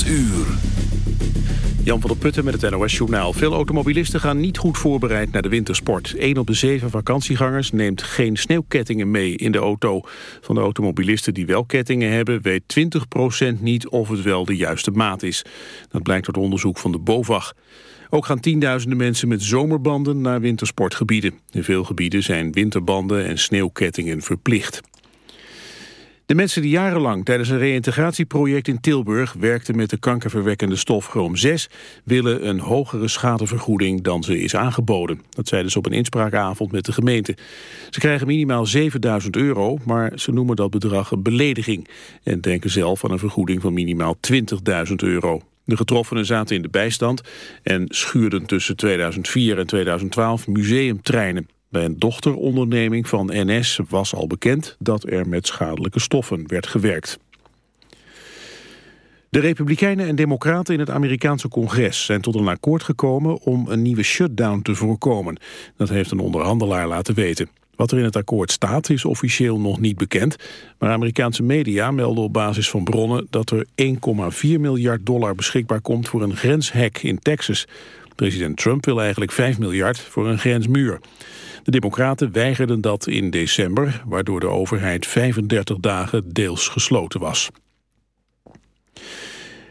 8 uur. Jan van der Putten met het NOS-journaal. Veel automobilisten gaan niet goed voorbereid naar de wintersport. Eén op de zeven vakantiegangers neemt geen sneeuwkettingen mee in de auto. Van de automobilisten die wel kettingen hebben... weet 20% niet of het wel de juiste maat is. Dat blijkt uit onderzoek van de BOVAG. Ook gaan tienduizenden mensen met zomerbanden naar wintersportgebieden. In veel gebieden zijn winterbanden en sneeuwkettingen verplicht. De mensen die jarenlang tijdens een reïntegratieproject in Tilburg werkten met de kankerverwekkende stof chroom 6 willen een hogere schadevergoeding dan ze is aangeboden. Dat zeiden ze op een inspraakavond met de gemeente. Ze krijgen minimaal 7000 euro, maar ze noemen dat bedrag een belediging en denken zelf aan een vergoeding van minimaal 20.000 euro. De getroffenen zaten in de bijstand en schuurden tussen 2004 en 2012 museumtreinen. Bij een dochteronderneming van NS was al bekend dat er met schadelijke stoffen werd gewerkt. De Republikeinen en Democraten in het Amerikaanse congres zijn tot een akkoord gekomen om een nieuwe shutdown te voorkomen. Dat heeft een onderhandelaar laten weten. Wat er in het akkoord staat is officieel nog niet bekend, maar Amerikaanse media melden op basis van bronnen dat er 1,4 miljard dollar beschikbaar komt voor een grenshek in Texas. President Trump wil eigenlijk 5 miljard voor een grensmuur. De democraten weigerden dat in december, waardoor de overheid 35 dagen deels gesloten was.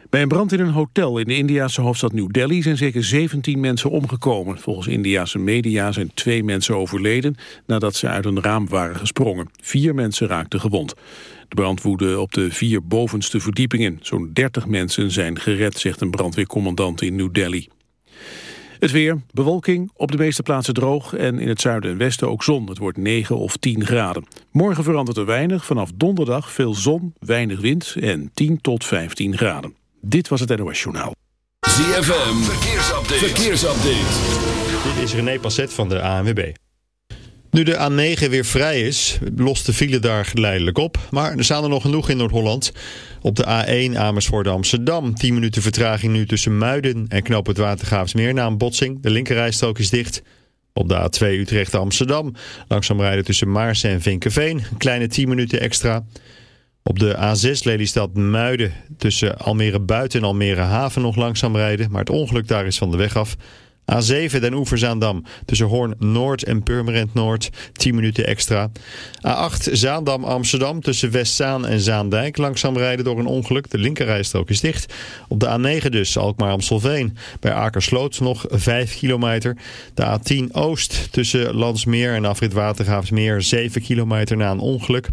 Bij een brand in een hotel in de Indiase hoofdstad New Delhi zijn zeker 17 mensen omgekomen. Volgens Indiase media zijn twee mensen overleden nadat ze uit een raam waren gesprongen. Vier mensen raakten gewond. De brand woedde op de vier bovenste verdiepingen. Zo'n 30 mensen zijn gered, zegt een brandweercommandant in New Delhi. Het weer, bewolking, op de meeste plaatsen droog en in het zuiden en westen ook zon. Het wordt 9 of 10 graden. Morgen verandert er weinig, vanaf donderdag veel zon, weinig wind en 10 tot 15 graden. Dit was het NOS Journaal. ZFM, verkeersupdate. verkeersupdate. Dit is René Passet van de ANWB. Nu de A9 weer vrij is, lost de file daar geleidelijk op. Maar er staan er nog genoeg in Noord-Holland. Op de A1 Amersfoort Amsterdam. 10 minuten vertraging nu tussen Muiden en Knoop het Watergraafsmeer na een botsing. De linkerrijstrook is dicht. Op de A2 Utrecht Amsterdam. Langzaam rijden tussen Maarsen en Vinkenveen. Een kleine 10 minuten extra. Op de A6 Lelystad Muiden tussen Almere Buiten en Almere Haven nog langzaam rijden. Maar het ongeluk daar is van de weg af. A7 Den Oever-Zaandam tussen Hoorn Noord en Purmerend Noord 10 minuten extra. A8 Zaandam-Amsterdam tussen Westzaan en Zaandijk langzaam rijden door een ongeluk. De linkerrijstrook is dicht. Op de A9 dus Alkmaar-Amstelveen. Bij Akersloot nog 5 kilometer. De A10 Oost tussen Landsmeer en Afrit Watergraafsmeer 7 kilometer na een ongeluk.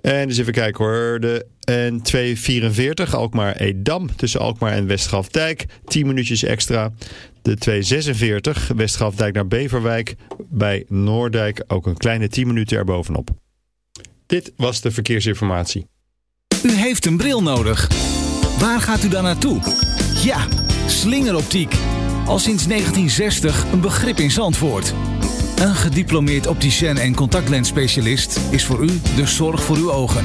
En dus even kijken hoor. De N244 Alkmaar-Edam tussen Alkmaar en Westgrafdijk. 10 minuutjes extra. De 246 Westgrafdijk naar Beverwijk. Bij Noordijk ook een kleine 10 minuten erbovenop. Dit was de verkeersinformatie. U heeft een bril nodig. Waar gaat u dan naartoe? Ja, slingeroptiek. Al sinds 1960 een begrip in Zandvoort. Een gediplomeerd opticien en contactlensspecialist is voor u de zorg voor uw ogen.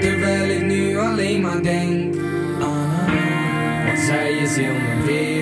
Terwijl ik nu alleen maar denk aan haar. Want zij is heel mijn wereld.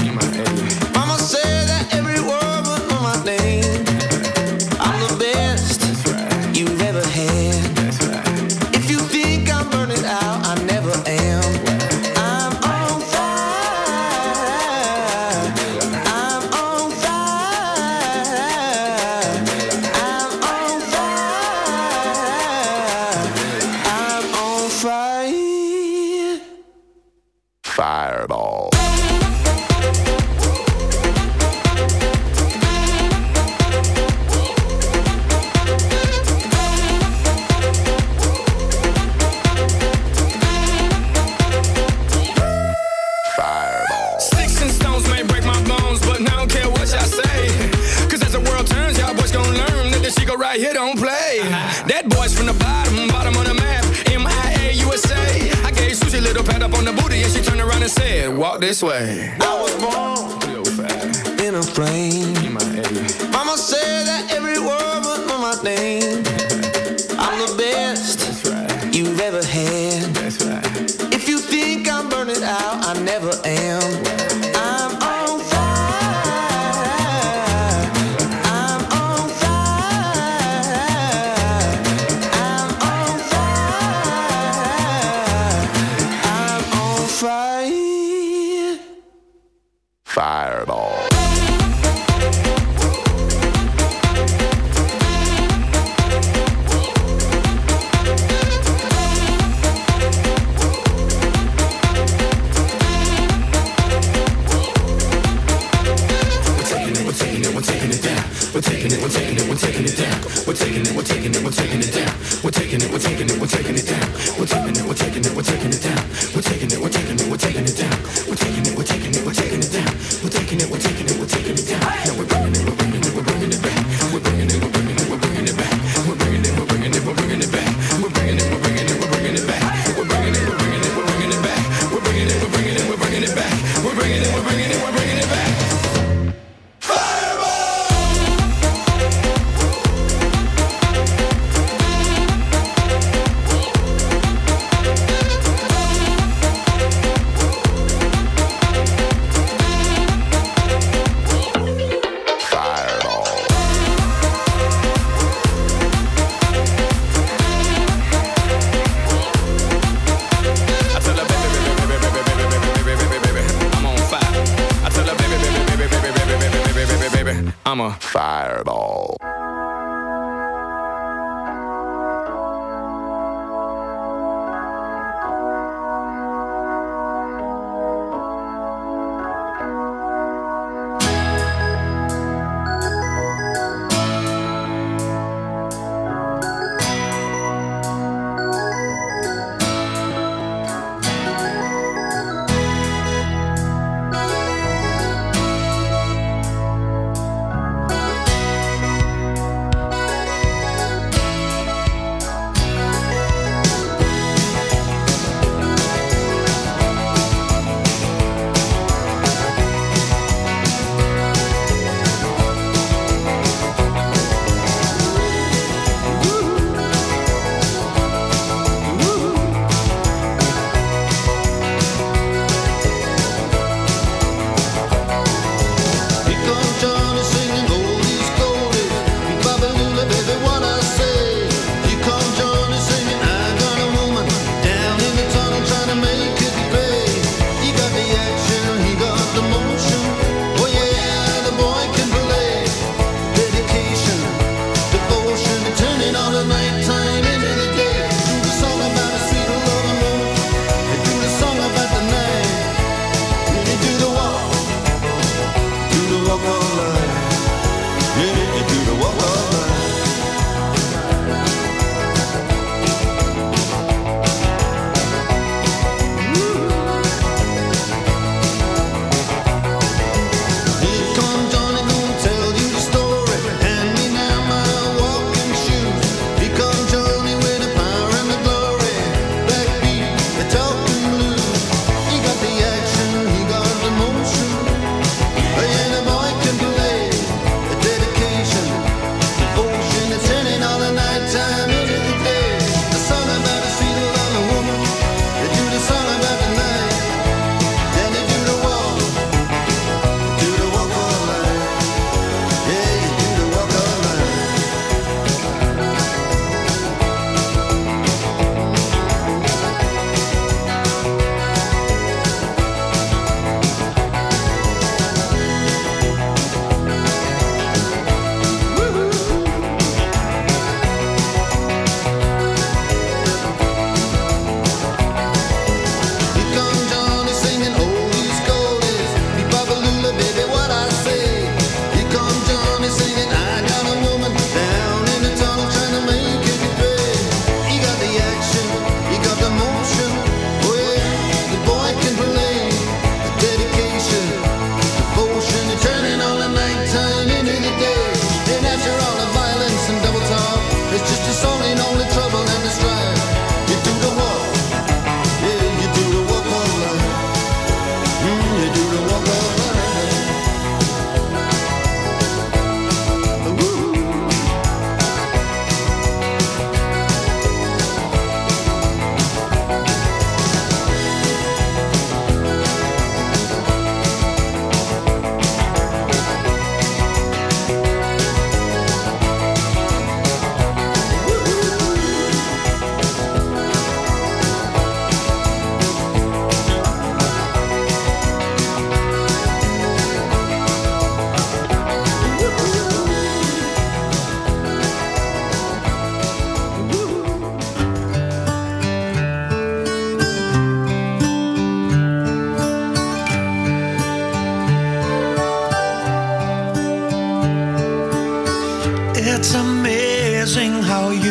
the best right. you've ever had. Right. If you think I'm burning out, I never am. It's amazing how you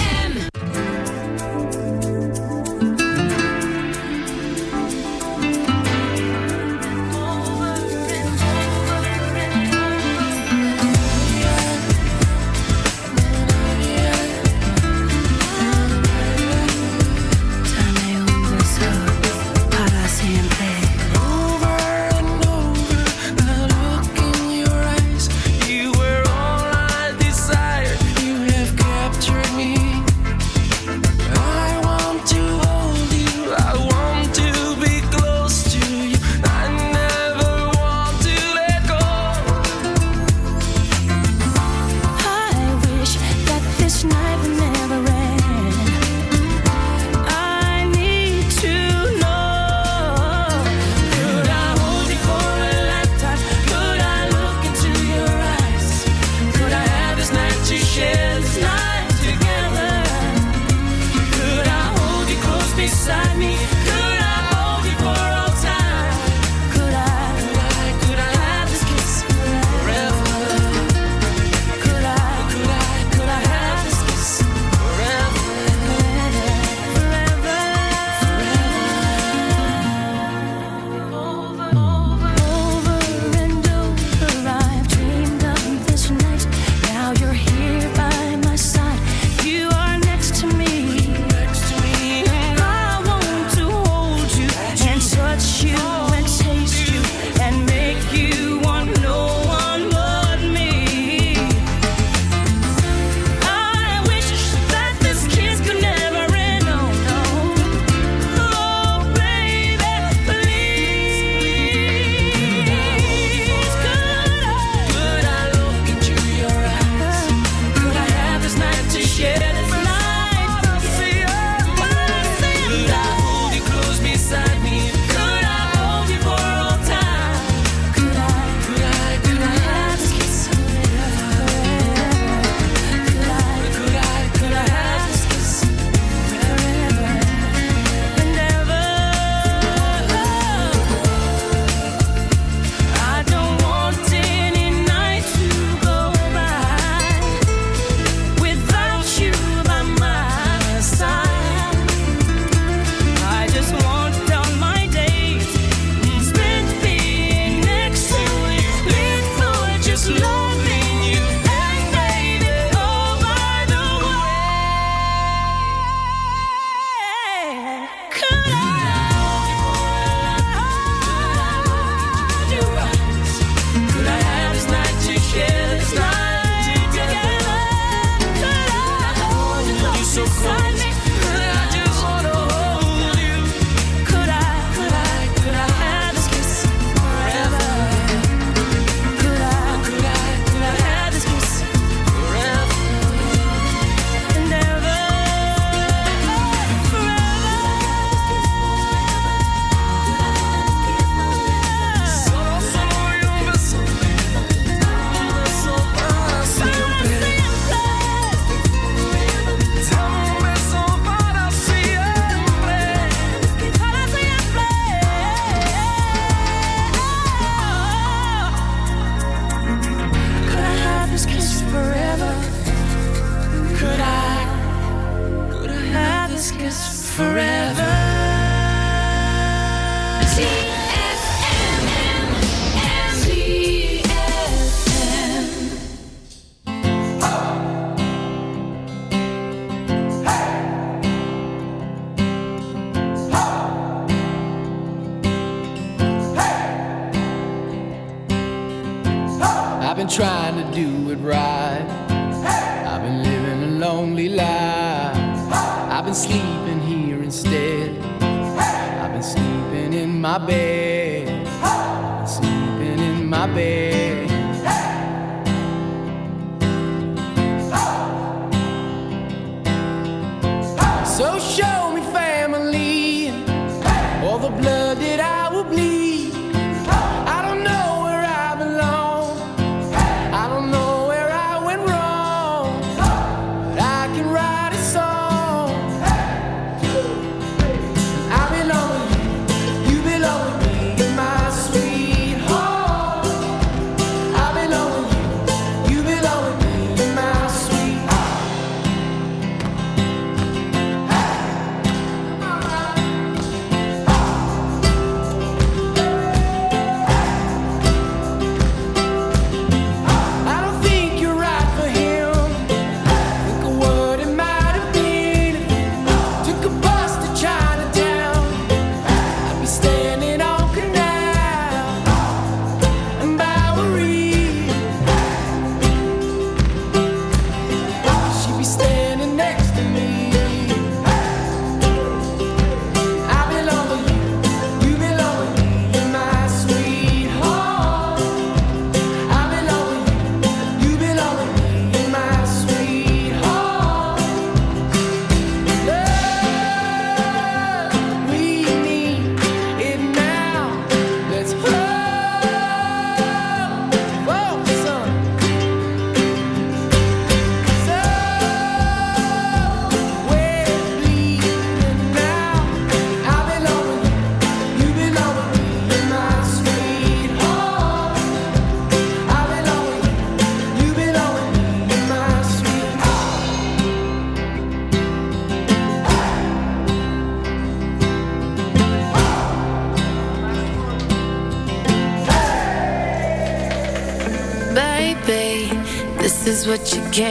you get